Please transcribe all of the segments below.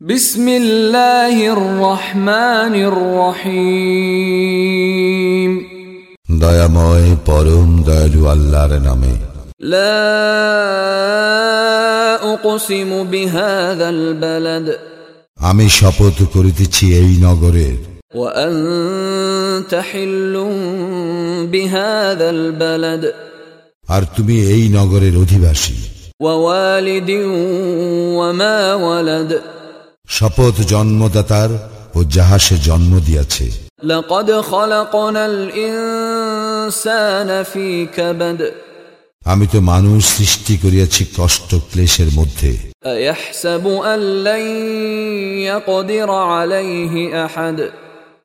بسم الله الرحمن الرحيم দয়াময় পরম দয়ালু আল্লাহর নামে لا أقسم بهذا البلد আমি শপথ করিতেছি এই নগরের وأنت حل بهذا البلد আর তুমি এই নগরের অধিবাসী ووالد وما ولد শপথ জন্মদাতার ও যাহা সে জন্ম দিয়াছে। আমি তো মানুষ সৃষ্টি করিয়াছি কষ্ট ক্লেশের মধ্যে।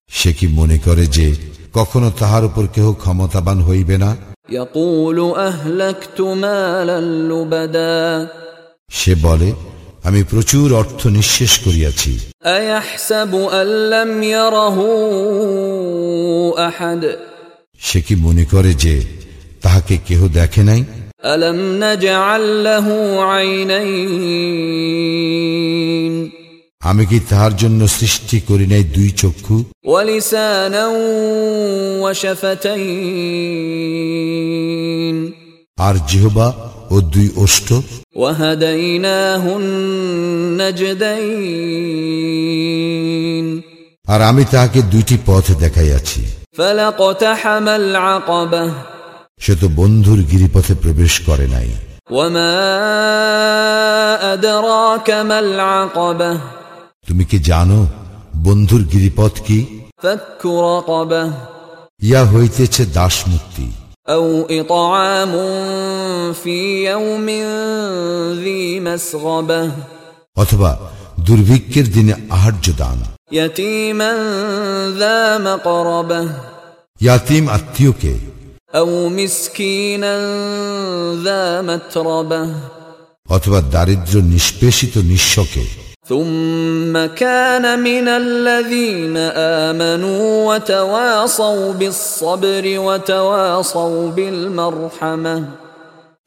সে কি মনে করে যে কখনো তাহার উপর কেহ ক্ষমতাবান হইবে না? সে বলে আমি প্রচুর অর্থ নিঃশেষ করিয়াছি। সে কি মনে করে যে তাহাকে কেহ দেখে নাই? আমি কি তাহার জন্য সৃষ্টি করি নাই দুই চক্ষু? ওয়ালিসান আর জিহবা ও দুই অষ্ট আর আমি তাহাকে দুইটি পথ দেখাইয়াছি। সে তো বন্ধুর গিরিপথে প্রবেশ করে নাই। তুমি কি জানো বন্ধুর গিরিপথ কি? ইয়া হইতেছে দাস মুক্তি أو إطعام في يوم ذي مسغبة অথবা দুর্ভিক্ষের দিনে আহার্য দান يتيما ذا مقربة ইয়াতিম আত্মীয়কে أو مسكينا ذا متربة অথবা দারিদ্র নিষ্পেষিত নিঃস্বকে ثم كان من الذين آمنوا وتواصوا بالصبر وتواصوا بالمرحمة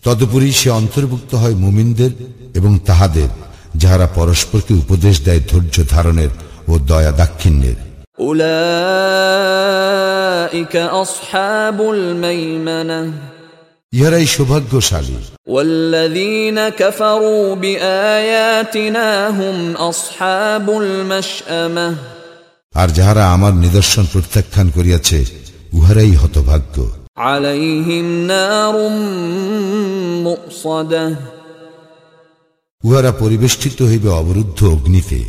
তদুপরি সে অন্তর্ভুক্ত হয় মুমিনদের এবং তাহাদের যাহারা পরস্পরকে উপদেশ দেয় ধৈর্য ধারণের ও দয়া দাক্ষিণ্যের أولئك أصحاب الميمنة ইহারাই সৌভাগ্যশালী والذين كفروا بآياتنا هم أصحاب المشأمة আর যাহারা আমার নিদর্শন প্রত্যাখ্যান করিয়াছে উহারাই হতভাগ্য عليهم نار مؤصده উহারা পরিবেষ্টিত হইবে অবরুদ্ধ অগ্নিতে